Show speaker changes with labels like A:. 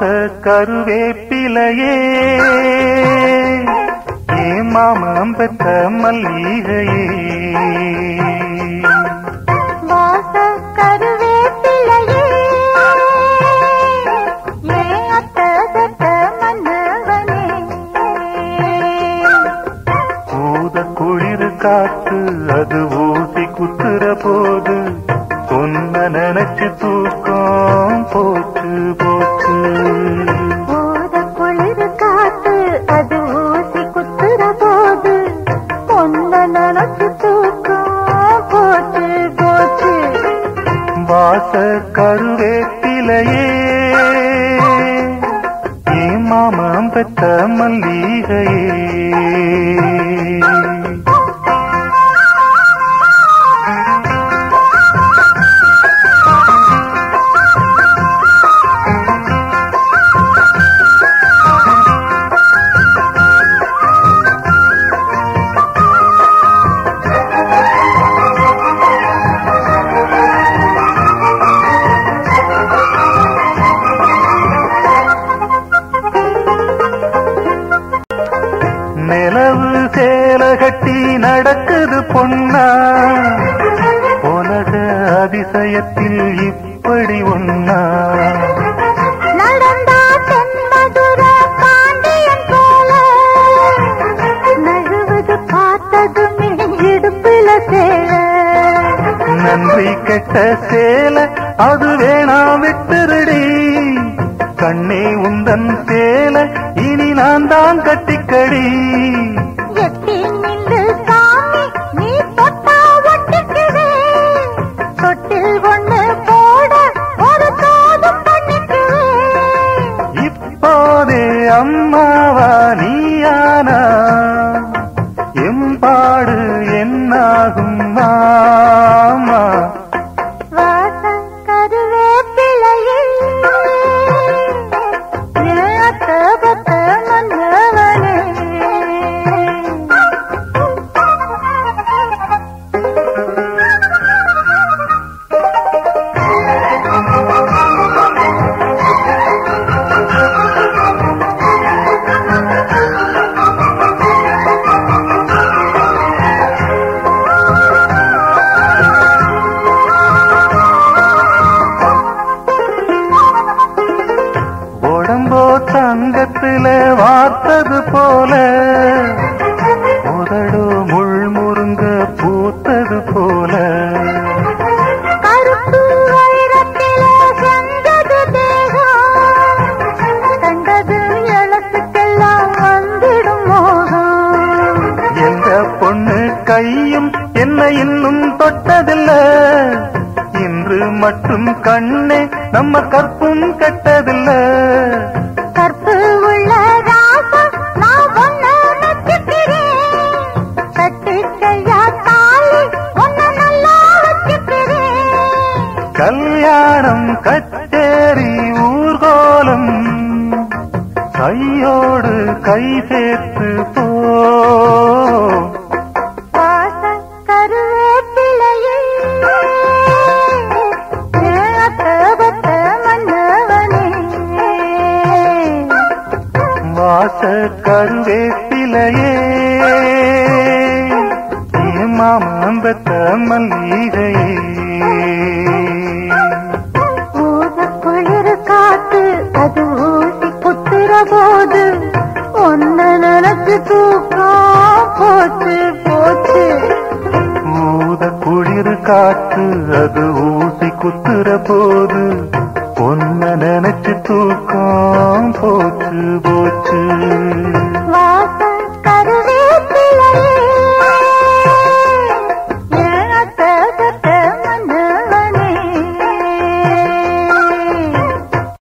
A: வாச கருவேப்பிலையே. ஏ மாமம் பெற்ற மல்லிகையே.
B: கருவேப்பிலையே
A: ஏ மாமம் பெற்ற மல்லிகையே. நடக்குது பொன்னா? உலக அதிசயத்தில் இப்படி ஒன்னா? நன்றி கெட்ட சேல அது வேணா விட்டுருடி. கண்ணே உந்தன் சேல இனி நான் தான் கட்டிக்கடி रहा இன்னும் தொட்டதில்ல. இன்று மட்டும் கண்ணே நம்ம கற்பும் கெட்டதில்ல.
B: கற்பு உள்ள
A: கல்யாணம் கச்சேரி ஊர்கோலம் கையோடு கை சேர்த்து போ. வாச கருவேப்பிலையே. மாமம்பத்த மல்லிகையே.
B: ஊத குளிர் காத்து அது ஊசி குத்துற போது ஒன்ன நினைச்சு தூக்கம் போச்சு போச்சு.
A: ஊத குளிர் காற்று அது ஊசி குத்துற போது பொன்ன நினைச்சு தூக்கம் போச்சு. போச்சு
B: வாசம் கருவேப்பிலையே